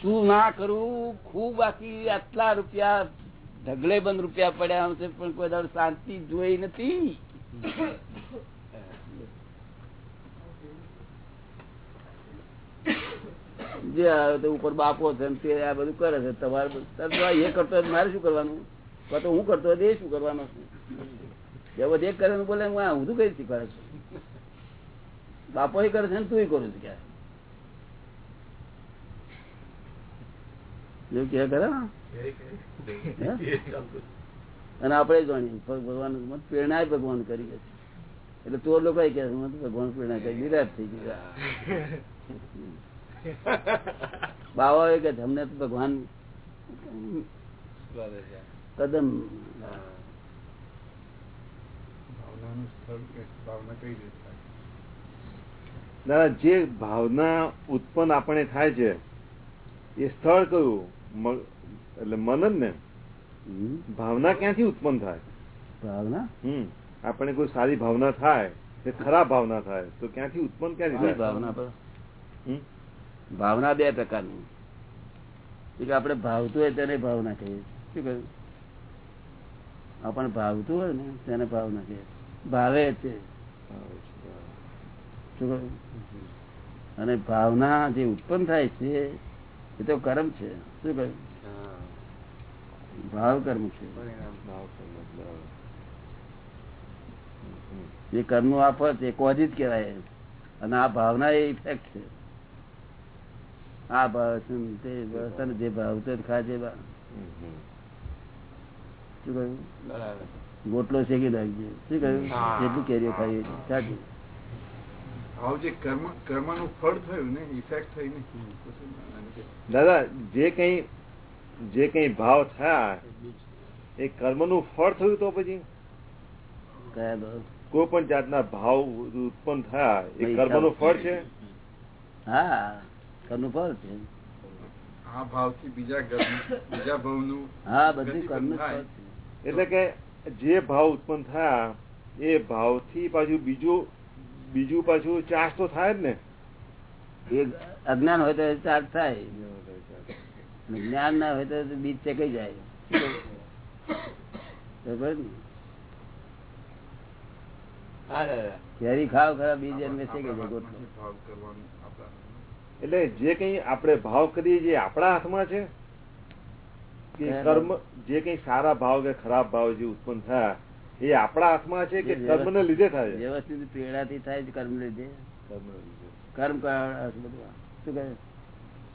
શું ના કરવું ખૂબ બાકી આટલા રૂપિયા, ઢગલે બંધ રૂપિયા પડ્યા હશે, પણ કોઈ દાડો શાંતિ જોઈ નથી. જે આવે તે ઉપર બાપો છે આ બધું કરે છે. તમારે એ કરતો મારે શું કરવાનું? તો હું કરતો હોય એ શું કરવાનું બધું એક કરે ને બોલે હું આ ઊંધું કઈ શીખવાડે છું. બાપો કરે છે ને તું કરું છું ક્યારે? એવું કે કરે અને આપણે જાણીએ ભગવાન પ્રેરણા ભગવાન કરી છે. એટલે તો લોકો કે મત ભગવાન પ્રેરણા કરી નિરાશ થઈ ગયા. બાવા એ કે છે, ભગવાન કદમ ભાવનાનું સ્થળ કે ભાવના કઈ રીતે થાય? દાદા જે ભાવના ઉત્પન્ન આપણે થાય છે એ સ્થળ કયું? એટલે મન ને? ભાવના ક્યાંથી ઉત્પન્ન થાય? ભાવના? હમ. આપણે કોઈ સારી ભાવના થાય કે ખરાબ ભાવના થાય તો ક્યાંથી ઉત્પન્ન ક્યાંથી થાય? ભાવના પર. હમ? ભાવના બે પ્રકારની. એક આપણે ભાવતું હોય તેને ભાવના કહીએ. શું કહ્યું? આપણને ભાવતું હોય ને તેને ભાવના કહીએ. ભાવે છે. અને ભાવના જે ઉત્પન્ન થાય છે એ તો કર્મ છે. શું કહ્યું? ભાવ કર્મ છે. જે કર્મનું આફત એ કોઝ જ કહેવાય. અને આ ભાવના એ ઇફેક્ટ છે. આ ભાવ તે જે ભાવ છે તે હમ. શું કહ્યું? બરાબર. ગોટલો શેકી નાખજે શું કહ્યું? હા. કેરીઓ ખાઈ. સાચું. ભાવ કર્મ ને ને. દાદા જે કઈ જે કઈ ભાવ થયા એ કર્મનું ફળ થયું તો પછી? કોઈ પણ જાતના ભાવ ઉત્પન્ન થયા એ કર્મનું ફળ છે? હા કર્મ ફળ છે. આ ભાવથી બીજા કર્મ બીજા ભાવનું હા બધું છે. એટલે કે જે ભાવ ઉત્પન્ન થયા એ ભાવથી પાછું બીજું બીજું પાછું ચાર્જ તો થાય જ ને. એ અજ્ઞાન હોય તો ચાર્જ થાય. જ્ઞાન ના હોય તો બીજ ચેકાઈ જાય. બરાબર હા દાદા કેરી ખાવ ખરા બીજ એમને ચેકાઈ જાય ભાવ એટલે જે કઈ આપણે ભાવ કરીએ છીએ આપણા હાથમાં છે? કે કર્મ જે કઈ સારા ભાવ કે ખરાબ ભાવ જે ઉત્પન્ન થયા એ આપણા હાથમાં છે કે કર્મ ને લીધે થાય છે? વ્યવસ્થિત પ્રેરણાથી થાય છે કર્મ લીધે. કર્મ કારણ બધું શું કહે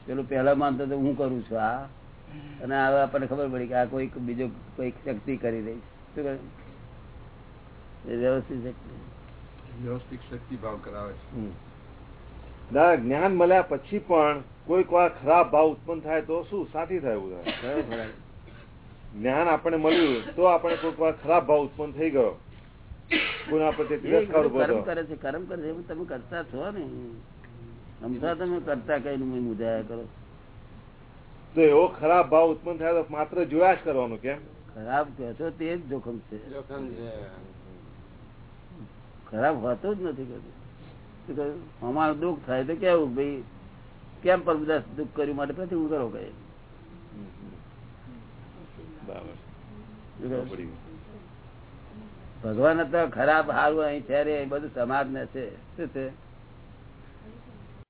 પેલું પહેલા માનતો તો હું કરું છું આ. અને હવે આપણને ખબર પડી કે આ કોઈક બીજો કોઈ શક્તિ કરી રહી શું કહે એ વ્યવસ્થિત શક્તિ. વ્યવસ્થિત શક્તિ ભાવ કરાવે છે. જ્ઞાન મળ્યા પછી પણ કોઈક વાર ખરાબ ભાવ ઉત્પન્ન થાય તો શું? સાથી થાય એવું થાય. જ્ઞાન આપણે મળ્યું તો આપણે કોઈક વાર ખરાબ ભાવ ઉત્પન્ન થઈ ગયો. કોઈના પ્રત્યે તિરસ્કાર ઊભો કર્મ કરે છે કર્મ કરે છે તમે કરતા છો ને? સમજા તમે કરતા કઈ મુજાયા કરો. તો એવો ખરાબ ભાવ ઉત્પન્ન થાય તો માત્ર જોયા જ કરવાનું કેમ? ખરાબ કહો છો તે જ જોખમ છે. જોખમ છે. ખરાબ હોતો જ નથી કશું? અમારું દુઃખ થાય તો કેવું ભાઈ? કેમ પર બધા દુઃખ કર્યું માટે પછી હું કરો કહે. ભગવાન તો ખરાબ સારું અહીં છે રે બધું સમાજ ને છે. શું છે?